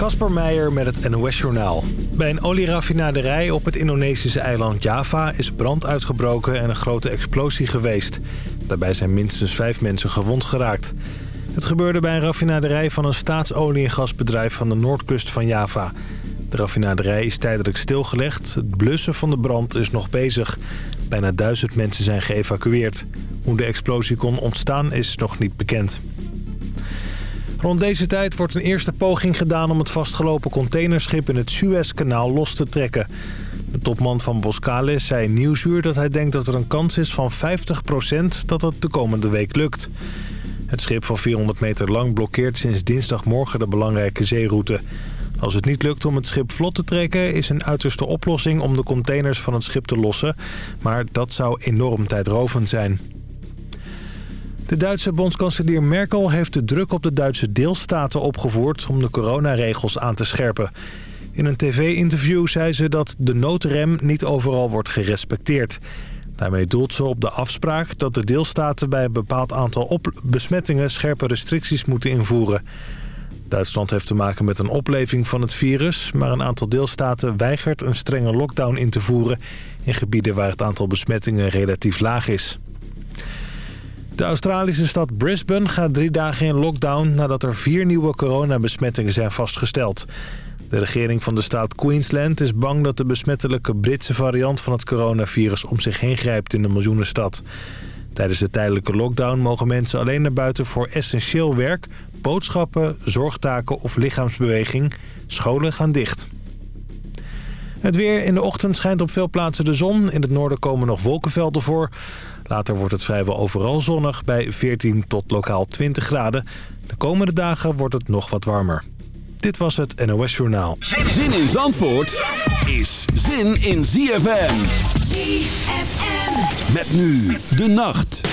Kasper Meijer met het NOS-journaal. Bij een olieraffinaderij op het Indonesische eiland Java is brand uitgebroken en een grote explosie geweest. Daarbij zijn minstens vijf mensen gewond geraakt. Het gebeurde bij een raffinaderij van een staatsolie- en gasbedrijf van de noordkust van Java. De raffinaderij is tijdelijk stilgelegd. Het blussen van de brand is nog bezig. Bijna duizend mensen zijn geëvacueerd. Hoe de explosie kon ontstaan is nog niet bekend. Rond deze tijd wordt een eerste poging gedaan om het vastgelopen containerschip in het Suezkanaal los te trekken. De topman van Boskalis zei in Nieuwsuur dat hij denkt dat er een kans is van 50% dat het de komende week lukt. Het schip van 400 meter lang blokkeert sinds dinsdagmorgen de belangrijke zeeroute. Als het niet lukt om het schip vlot te trekken... is een uiterste oplossing om de containers van het schip te lossen. Maar dat zou enorm tijdrovend zijn. De Duitse bondskanselier Merkel heeft de druk op de Duitse deelstaten opgevoerd... om de coronaregels aan te scherpen. In een tv-interview zei ze dat de noodrem niet overal wordt gerespecteerd. Daarmee doelt ze op de afspraak dat de deelstaten bij een bepaald aantal besmettingen scherpe restricties moeten invoeren. Duitsland heeft te maken met een opleving van het virus... maar een aantal deelstaten weigert een strenge lockdown in te voeren... in gebieden waar het aantal besmettingen relatief laag is. De Australische stad Brisbane gaat drie dagen in lockdown... nadat er vier nieuwe coronabesmettingen zijn vastgesteld. De regering van de staat Queensland is bang dat de besmettelijke Britse variant van het coronavirus... om zich heen grijpt in de miljoenenstad. Tijdens de tijdelijke lockdown mogen mensen alleen naar buiten voor essentieel werk... boodschappen, zorgtaken of lichaamsbeweging. Scholen gaan dicht. Het weer in de ochtend schijnt op veel plaatsen de zon. In het noorden komen nog wolkenvelden voor. Later wordt het vrijwel overal zonnig bij 14 tot lokaal 20 graden. De komende dagen wordt het nog wat warmer. Dit was het NOS Journaal. Zin in Zandvoort is zin in ZFM. ZFM. Met nu de nacht.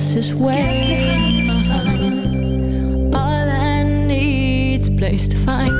fastest way. All I need's a place to find.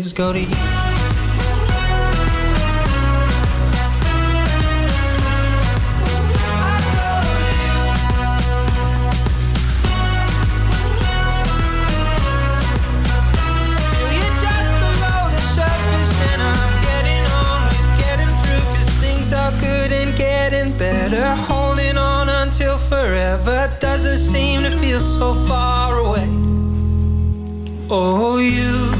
is go to you. Just below the surface, and I'm getting on getting through. Things are good and getting better Holding on until forever Doesn't seem to feel so far away Oh, you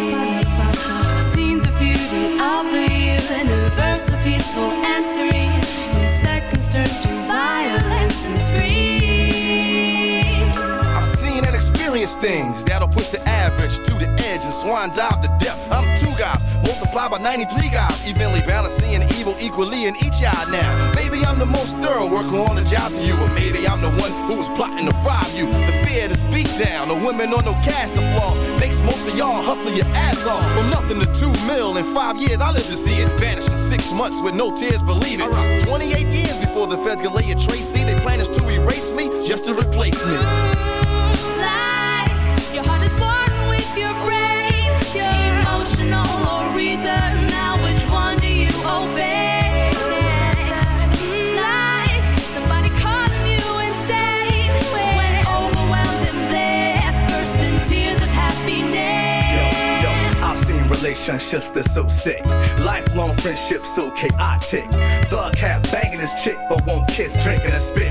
The universe, so peaceful and. In seconds turn to violence and screams. I've seen and experienced things that'll push the average to the edge and swan dive to death. I'm two guys, multiplied by 93 guys, evenly balancing evil equally in each eye now. Maybe I'm the most thorough worker on the job to you, or maybe I'm the one who was plotting to rob you. Fear, this beat down, the women on no cash to floss, makes most of y'all hustle your ass off. From nothing to two mil in five years, I live to see it vanish in six months with no tears, believe it. 28 years before the feds can lay a trace, see, they plan is to erase me. Just relationships that's so sick. Lifelong friendships so chaotic. Thug cat banging his chick, but won't kiss, drinking a spit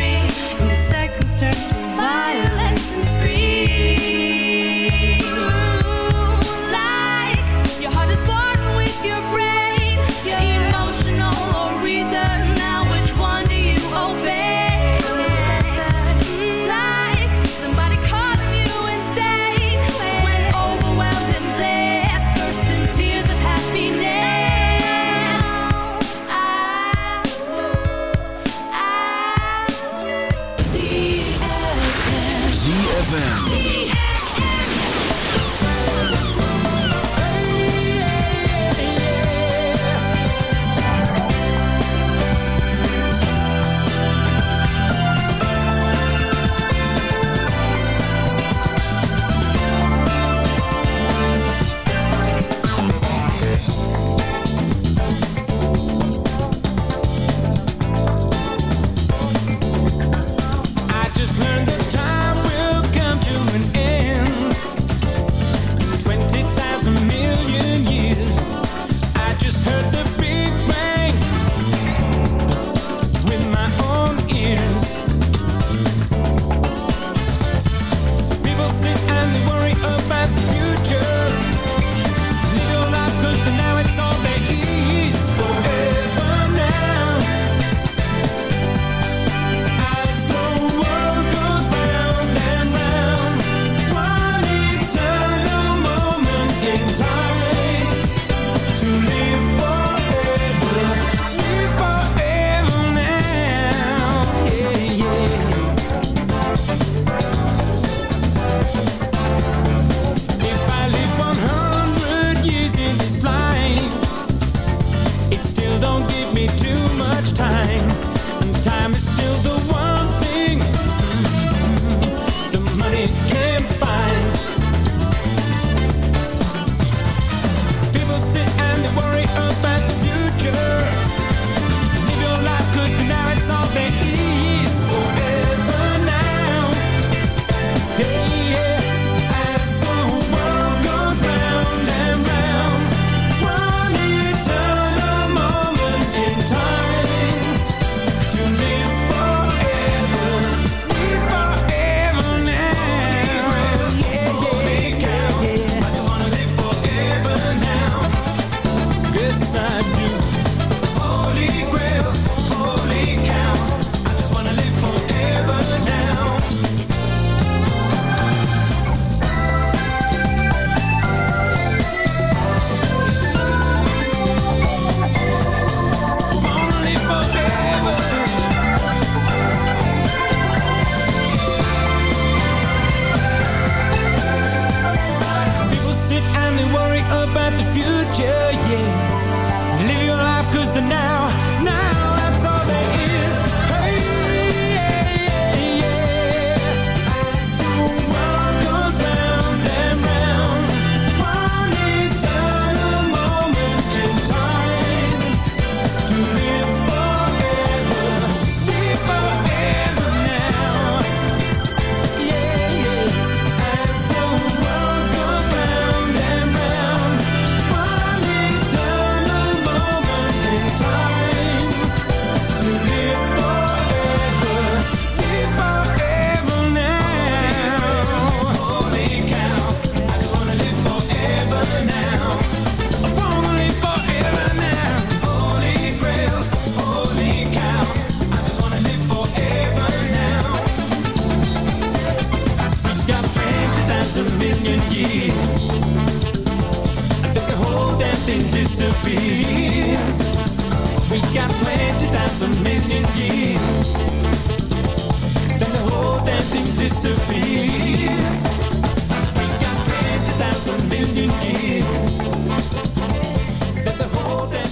million years. I think the whole damn thing disappears. We got plenty times a million years. Then the whole damn thing disappears. We got plenty times a million years. Then the whole damn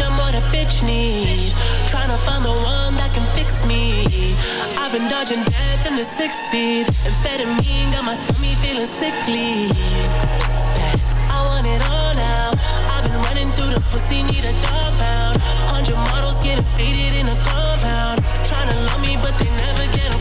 bitch, I'm what a bitch needs. Trying to find the one that can fix me. I've been dodging death in the six speed. Amphetamine got my stomach feeling sickly. I want it all now. I've been running through the pussy, need a dog pound. Hundred models getting faded in a compound. Trying to love me, but they never get a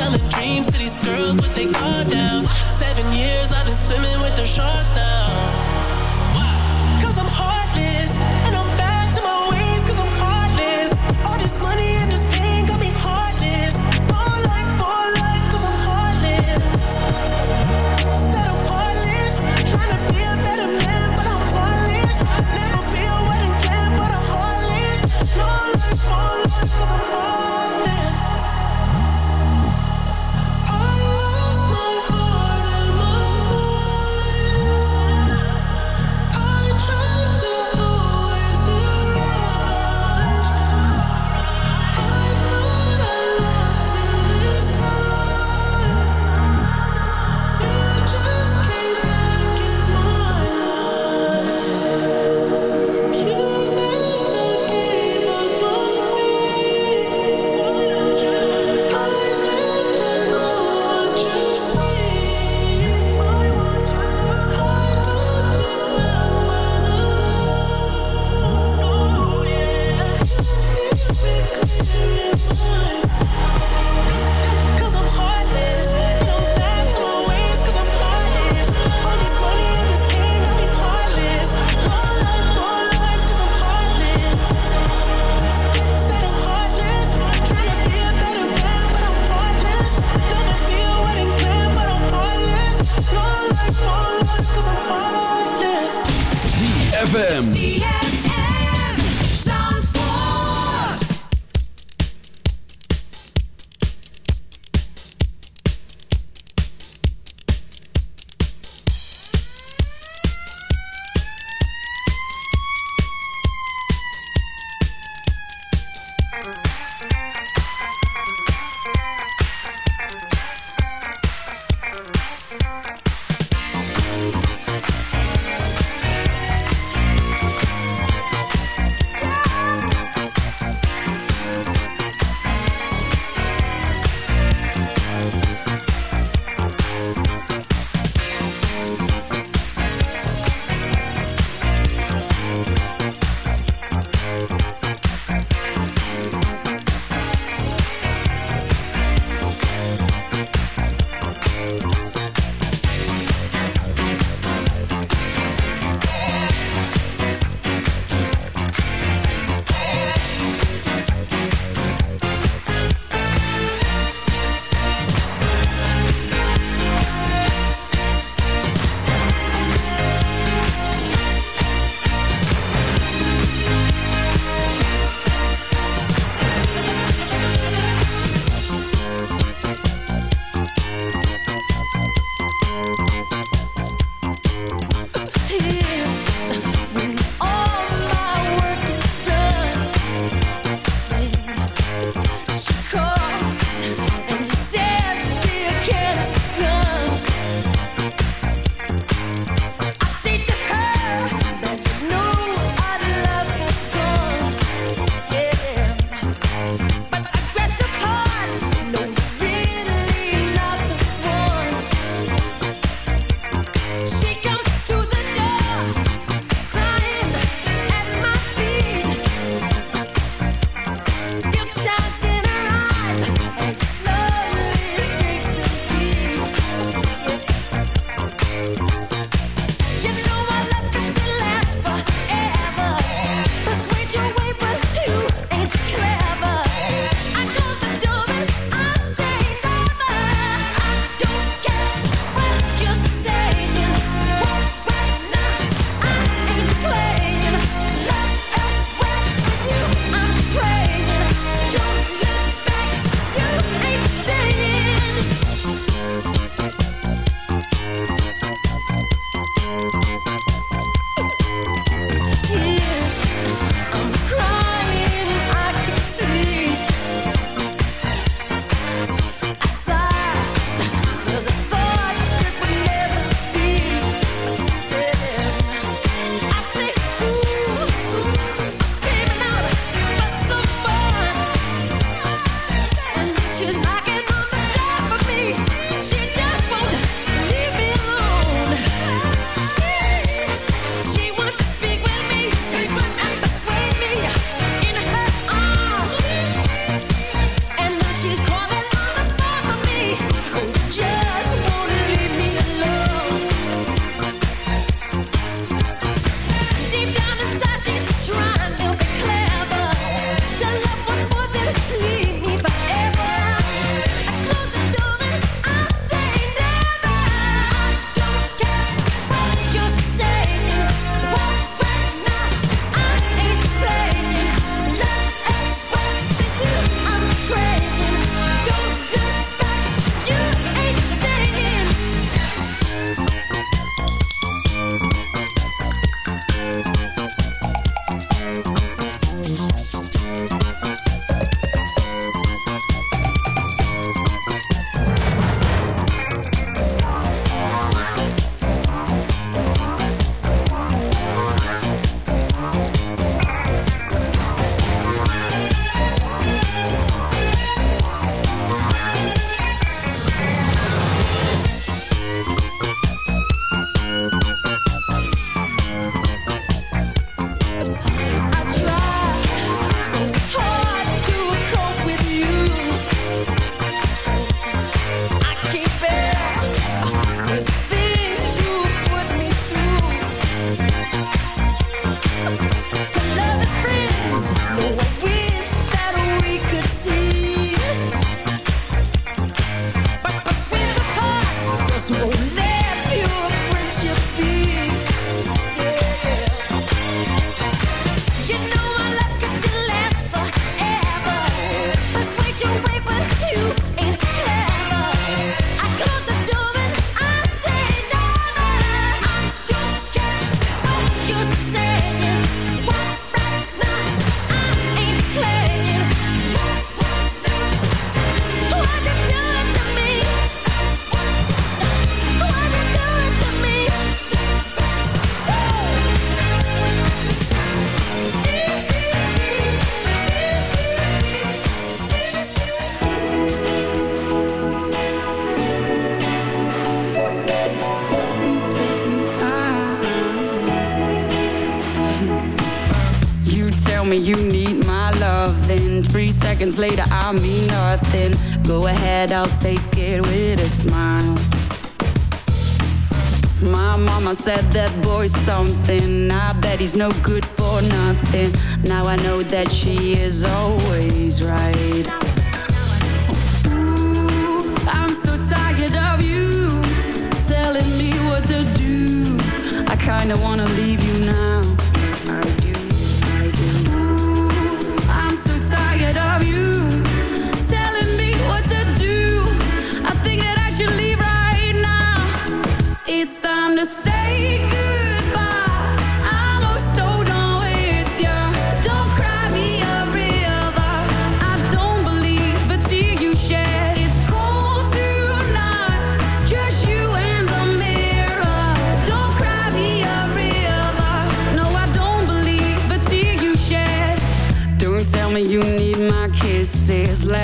selling dreams to these girls with they car down. Seven years I've been swimming with the sharks now.